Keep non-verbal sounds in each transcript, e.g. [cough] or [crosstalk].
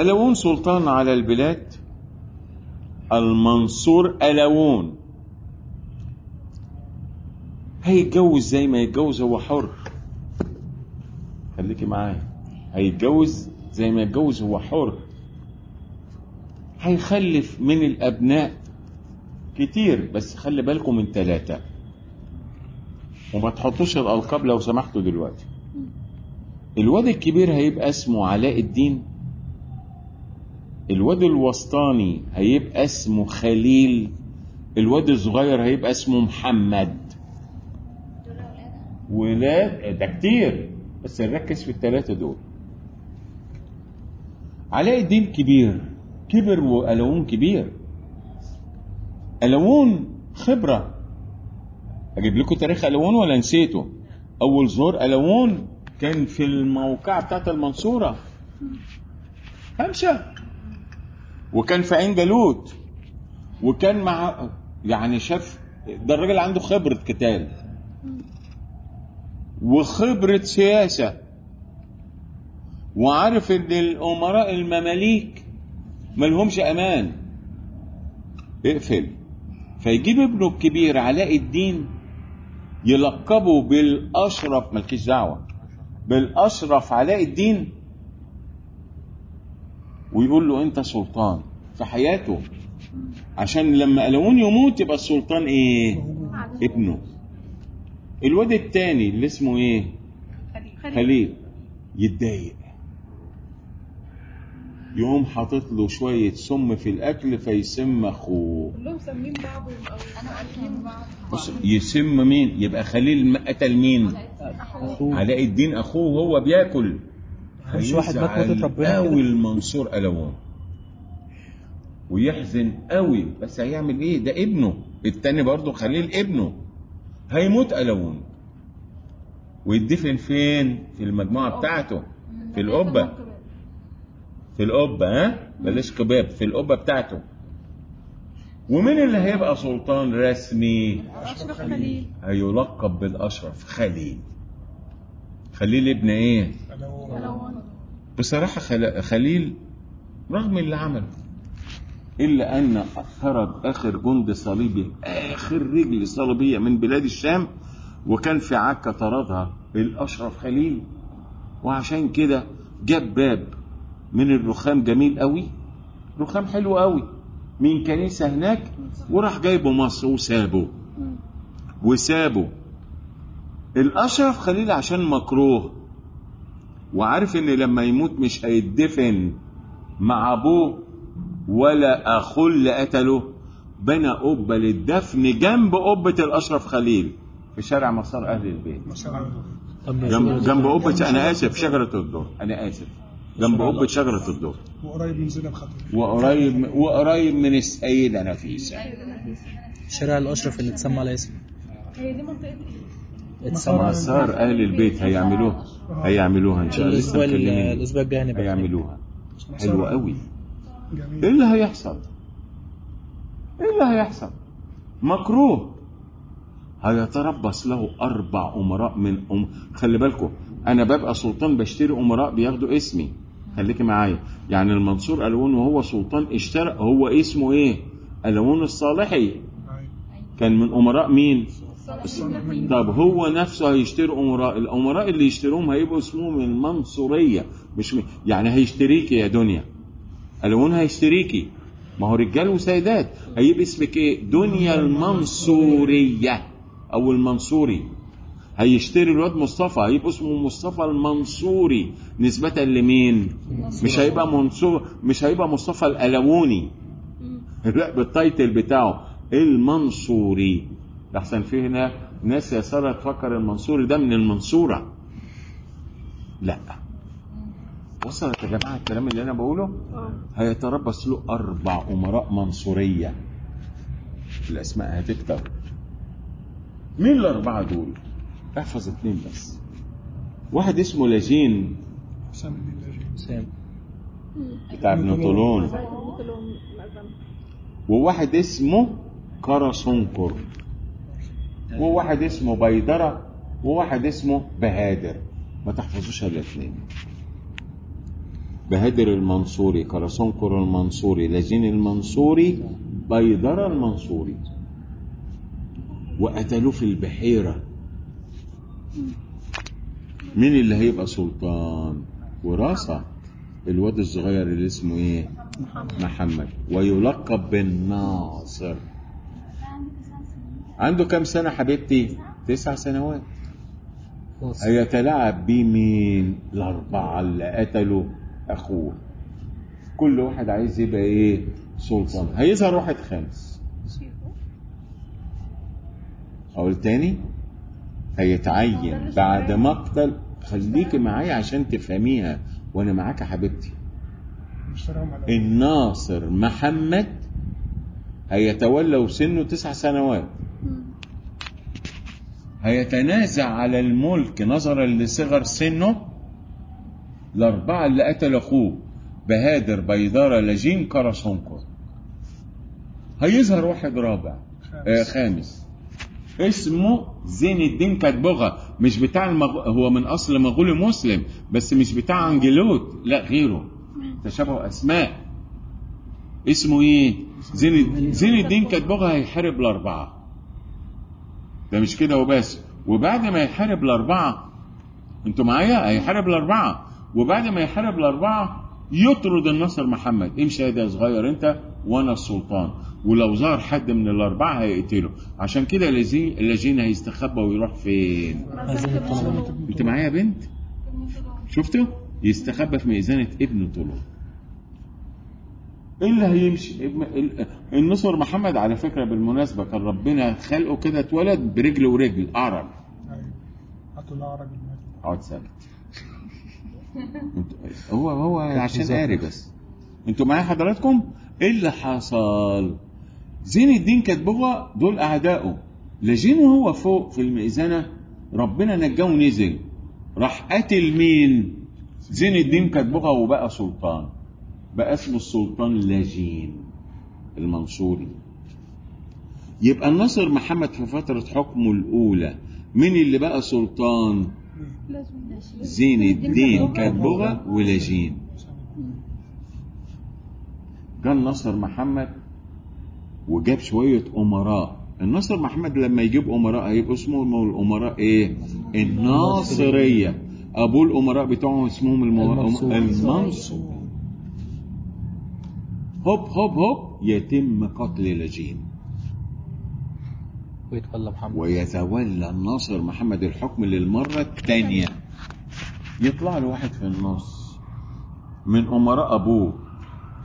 ألوون سلطان على البلاد؟ المنصور ألوون. هيتجوز زي ما يتجوز هو حر. خليكي معايا. هيتجوز زي ما يتجوز هو حر. هيخلف من الأبناء كتير بس خلي بالكم من ثلاثة وما تحطوش الألقاب لو سمحتوا دلوقتي. الواد الكبير هيبقى اسمه علاء الدين. الواد الوسطاني هيبقى اسمه خليل. الواد الصغير هيبقى اسمه محمد. ولاد ده كتير. بس نركز في الثلاثة دول. علاء الدين كبير. كبر وألوون كبير. ألوون خبرة. أجيب لكم تاريخ ألوون ولا نسيته؟ أول ظهور ألوون كان في الموقعة بتاعت المنصورة. همشة وكان في عين جالوت. وكان مع يعني شاف ده الراجل عنده خبرة قتال. وخبرة سياسة. وعارف إن الأمراء المماليك ملهمش أمان. اقفل. فيجيب ابنه الكبير علاء الدين يلقبه بالأشرف مالكيش دعوة. بالاشرف علاء الدين ويقول له أنت سلطان في حياته. عشان لما ألوون يموت يبقى السلطان إيه؟ ابنه. الواد التاني اللي اسمه إيه؟ خليل. يتضايق. يقوم حاطط له شوية سم في الأكل فيسم أخوه. كلهم سامين بعض أنا عارفين بعض. بص يسم مين؟ يبقى خليل قتل مين؟ علاء الدين أخوه وهو بياكل. مش واحد مات ربنا. قوي المنصور ألوان. ويحزن قوي بس هيعمل إيه؟ ده ابنه. التاني برضه خليل ابنه. هيموت ألوان. ويدفن فين؟ في المجموعة بتاعته. في القبة. في القبة ها؟ بلاش كباب في القبة بتاعته. ومين اللي هيبقى سلطان رسمي؟ أشرف خليل. هيلقب بالأشرف خليل. خليل ابن إيه؟ بصراحة خل- خليل رغم اللي عمله إلا أن طرد آخر جند صليبي آخر رجل صليبية من بلاد الشام وكان في عكا طردها الأشرف خليل. وعشان كده جاب باب من الرخام جميل قوي. رخام حلو قوي. من كنيسة هناك وراح جايبه مصر وسابه. وسابه. الأشرف خليل عشان مكروه. وعارف إن لما يموت مش هيدفن مع أبوه ولا أخوه اللي قتله. بنى قبة للدفن جنب قبة الأشرف خليل. في شارع مسار أهل البيت. جنب جنب قبة أنا آسف شجرة الدور. أنا آسف. جنب قبه شجره الدور وقريب من زينب خطيب. وقريب وقريب من السيدة نفيسة. شارع الأشرف اللي اتسمى على اسمه. هي دي منطقة إيه؟ اتسمى مسار أهل البيت هيعملوها. هيعملوها إن شاء الله. لسه الأسبوع الأسبوع الجاي هنبقى هيعملوها. حلوة قوي. جميل. إيه اللي هيحصل؟ إيه اللي هيحصل؟ مكروه. هيتربص له أربع أمراء من أم خلي بالكم أنا ببقى سلطان بشتري أمراء بياخدوا اسمي. خليكي معايا. يعني المنصور الون وهو سلطان اشترى هو اسمه إيه؟ الون الصالحي. كان من أمراء مين؟ طب هو نفسه هيشتري أمراء الأمراء اللي يشتروهم هيبقوا اسمهم المنصورية مش م... يعني هيشتريكي يا دنيا. الون هيشتريكي. ما هو رجال وسيدات. هيبقى اسمك إيه؟ دنيا المنصورية أو المنصوري. هيشتري الواد مصطفى هيبقى اسمه مصطفى المنصوري. نسبة لمين؟ مش هيبقى منصور مش هيبقى مصطفى الألووني. لا بالتايتل بتاعه المنصوري. لحسن في هنا ناس يا سارة تفكر المنصوري ده من المنصورة. لا. وصلت يا جماعة الكلام اللي أنا بقوله؟ آه. هيتربص له أربع أمراء منصورية. الأسماء هتكتر مين الأربعة دول؟ احفظ اتنين بس. واحد اسمه لاجين سامي الله يجزيه. سام. بتاع ابن طولون. وواحد اسمه كرسنكر وواحد اسمه بيدرة. وواحد اسمه بهادر. ما تحفظوش الا الاثنين. بهدر المنصوري كرسنكر المنصوري لجين المنصوري بيدر المنصوري. وقتلوه في البحيرة. مين اللي هيبقى سلطان؟ وراثة. الواد الصغير اللي اسمه إيه؟ محمد. ويلقب بالناصر. عنده كم سنة حبيبتي؟ تسع سنوات. هيتلاعب بيه مين؟ الأربعة اللي قتلوا أخوه. كل واحد عايز يبقى إيه؟ سلطان. هيظهر واحد خامس. أقول تاني؟ هيتعين بعد مقتل. خليكي معايا عشان تفهميها وأنا معاك يا حبيبتي. الناصر محمد هيتولى وسنه تسع سنوات. هيتنازع على الملك نظرا لصغر سنه الأربعة اللي قتل أخوه بهادر بيدارة لجين كرسونكر هيظهر واحد رابع آه خامس. اسمه زين الدين كاتبوغا مش بتاع المغ... هو من أصل مغولي مسلم بس مش بتاع عنجلوت لا غيره. تشابه أسماء. اسمه إيه؟ زين زين الدين كاتبوغا هيحارب الأربعة. ده مش كده وبس. وبعد ما يحارب الأربعة أنتوا معايا؟ هيحارب الأربعة. وبعد ما يحارب الأربعة يطرد النصر محمد. امشي يا ده صغير انت وأنا السلطان. ولو ظهر حد من الأربعة هيقتله عشان كده الذين الذين هيستخبى ويروح فين؟ انت معايا يا بنت؟ شفتوا يستخبى في ميزانة ابن طلول إيه اللي هيمشي؟ النصر محمد على فكرة بالمناسبة كان ربنا خلقه كده اتولد برجل ورجل اعرج أيوه. حطوا الاعرج اقعد انت- هو هو عشان قاري بس. أنتوا معايا حضراتكم؟ إيه اللي حصل؟ زين الدين كاتبوغا دول اعدائه لجين وهو فوق في المئذنه ربنا نجاه ونزل. راح قتل مين؟ زين الدين كاتبوغا وبقى سلطان. بقى اسمه السلطان لاجين المنصوري. يبقى الناصر محمد في فترة حكمه الأولى مين اللي بقى سلطان؟ زين الدين كاتبوغا ولاجين جه النصر محمد وجاب شوية أمراء النصر محمد لما يجيب أمراء هيبقوا اسمهم الأمراء إيه؟ الناصرية أبو الأمراء بتوعهم اسمهم. المنصور. المنصور هوب هوب هوب يتم قتل لاجين ويتولى محمد. ويتولى الناصر محمد الحكم للمرة الثانية. يطلع له واحد في النص. من أمراء أبوه.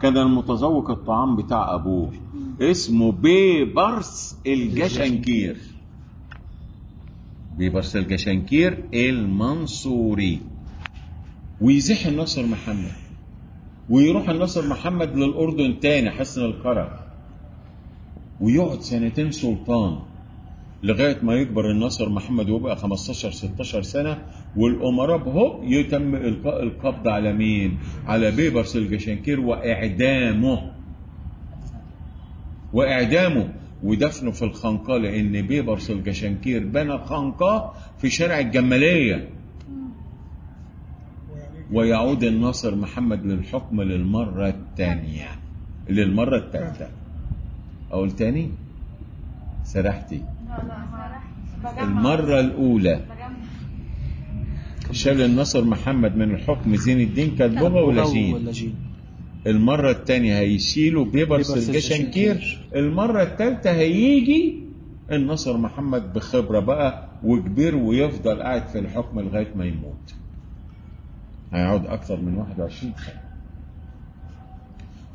كان المتذوق الطعام بتاع أبوه. اسمه بيبرس الجشنكير. بيبرس الجشنكير المنصوري. ويزيح الناصر محمد. ويروح الناصر محمد للأردن تاني حصن الكرك ويقعد سنتين سلطان. لغاية ما يكبر الناصر محمد ويبقى 15 16 سنة والأمراء هوب يتم إلقاء القبض على مين؟ على بيبرس الجشنكير وإعدامه. وإعدامه. ودفنه في الخانقاه لأن بيبرس الجشنكير بنى خانقاه في شارع الجمالية. ويعود الناصر محمد للحكم للمرة الثانية. للمرة الثالثة. أقول تاني؟ سرحتي. المرة الأولى. شال النصر محمد من الحكم زين الدين كاتبوغا ولاشين ولاجين المرة الثانية هيشيلوا بيبرس الجشنكير. المرة الثالثة هيجي النصر محمد بخبرة بقى وكبير ويفضل قاعد في الحكم لغاية ما يموت. هيقعد أكثر من 21 سنة.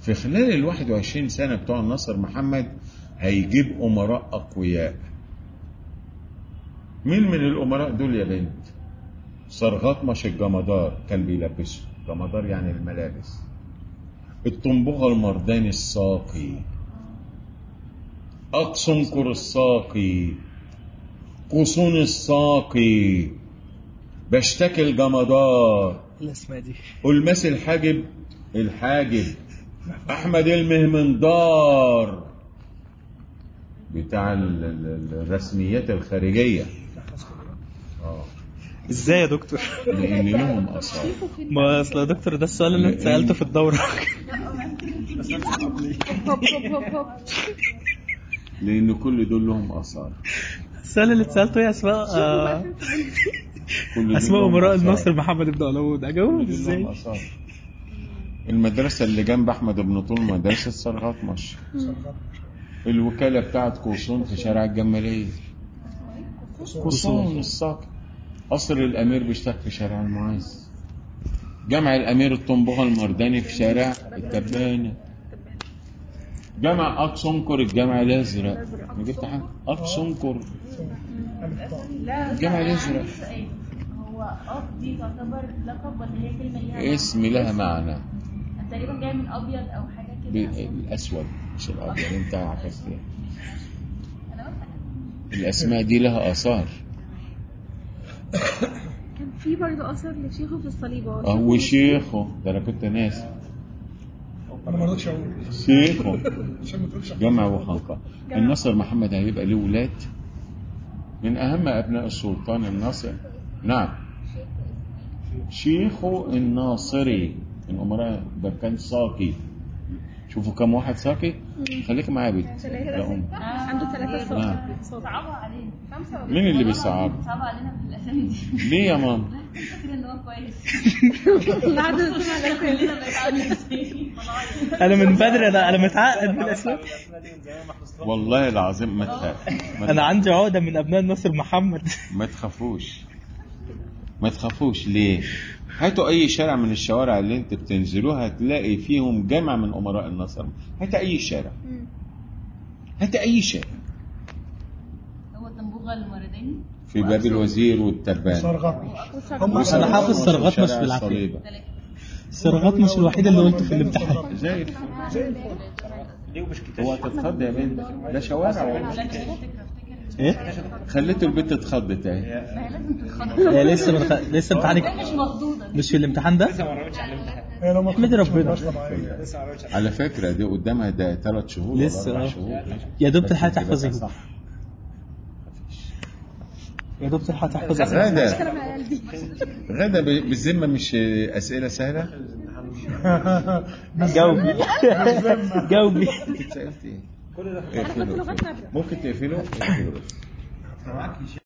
في خلال ال 21 سنة بتوع النصر محمد هيجيب أمراء أقوياء. مين من الأمراء دول يا بنت؟ صرغطمش الجمدار كان بيلبسه. جمدار يعني الملابس. الطنبوغة المرداني الساقي. أقصنكر الساقي. قصون الساقي. بشتكي الجمدار الأسماء دي. ألمس الحاجب؟ الحاجب. أحمد المهمندار بتاع ال- ال- ال- الرسميات الخارجية. إزاي يا دكتور؟ لأن لهم اثار ما أصل يا دكتور ده السؤال اللي أنت سألته في الدورة. لأن كل دول لهم آثار. السؤال اللي اتسالته يا أسماء آه، أسماء امراء. النصر محمد بن علوود. أجاوب كل دول إزاي. المدرسة اللي جنب أحمد بن طول مدرسة سرغطمش الوكالة بتاعت قوصون في شارع الجمالية. قوصون الساقي قصر الأمير بيشتغل في شارع المعز. جامع الأمير الطنبوغة المرداني في شارع التبانة. جامع أكسنكر الجامع الأزرق أنا جبت حاجة؟ أكسنكر الجامع الأزرق هو اوف دي تعتبر لقب ولا هي كلمه ليها اسم لها معنى. تقريبا جاي من ابيض أو حاجة ب- كده الأسود مش الأبيض أنت عكست قلت الأسماء دي لها آثار. كان في برضه اثر لشيخه في الصليبه هو شيخه ده أنا كنت ناسي أنا ما رضيتش أقول. شيخه. [laughs] عشان ما تقولش جمع وخنقة النصر محمد هيبقى له ولاد؟ من أهم أبناء السلطان الناصر نعم. شيخه الناصري من أمراء ده كان ساقي. شوفوا كم واحد ساقي. خليك معايا بنت. يا أم. عنده ثلاثة. صوت صعبوا علينا. مين اللي بيصعب؟ صعبوا علينا بالاسامي دي. ليه يا ماما فاكر إن هو كويس. [laughs] [laughs] بعد أنا من بدري أنا أنا متعقد الاسماء والله العظيم ما تخاف. أنا عندي عقدة من أبناء النصر محمد. ما تخافوش. ما تخافوش. ليه؟ هاتوا أي شارع من الشوارع اللي انت بتنزلوها هتلاقي فيهم جامع من أمراء النصر. هات أي شارع. مم. هات أي شارع. هو طنبوغه المورداني؟ في باب الوزير والتربان. أنا حافظ صرغات مش. الصليبة. الصرغات مش الوحيد اللي قلته في الامتحان. زي الفل. هو تتخض يا بنت. ده شوارع والله. إيه؟ خليته البنت اتخضت اهي ما هي لازم تتخض. هي لسه. لسه امتحانك مش مخضوضة. مش في الامتحان ده؟ ما احمدي كنتش ربنا. على فكرة دي قدامها ده ثلاث شهور لسه، آه. شهور. يا دوب تبقى تحفظي. صح. يا دوب تلحق تحفظ غدا. غدا ب- بالذمة مش أسئلة سهلة؟ جاوبي. جاوبي. كنت سألت إيه؟ ممكن تقفله؟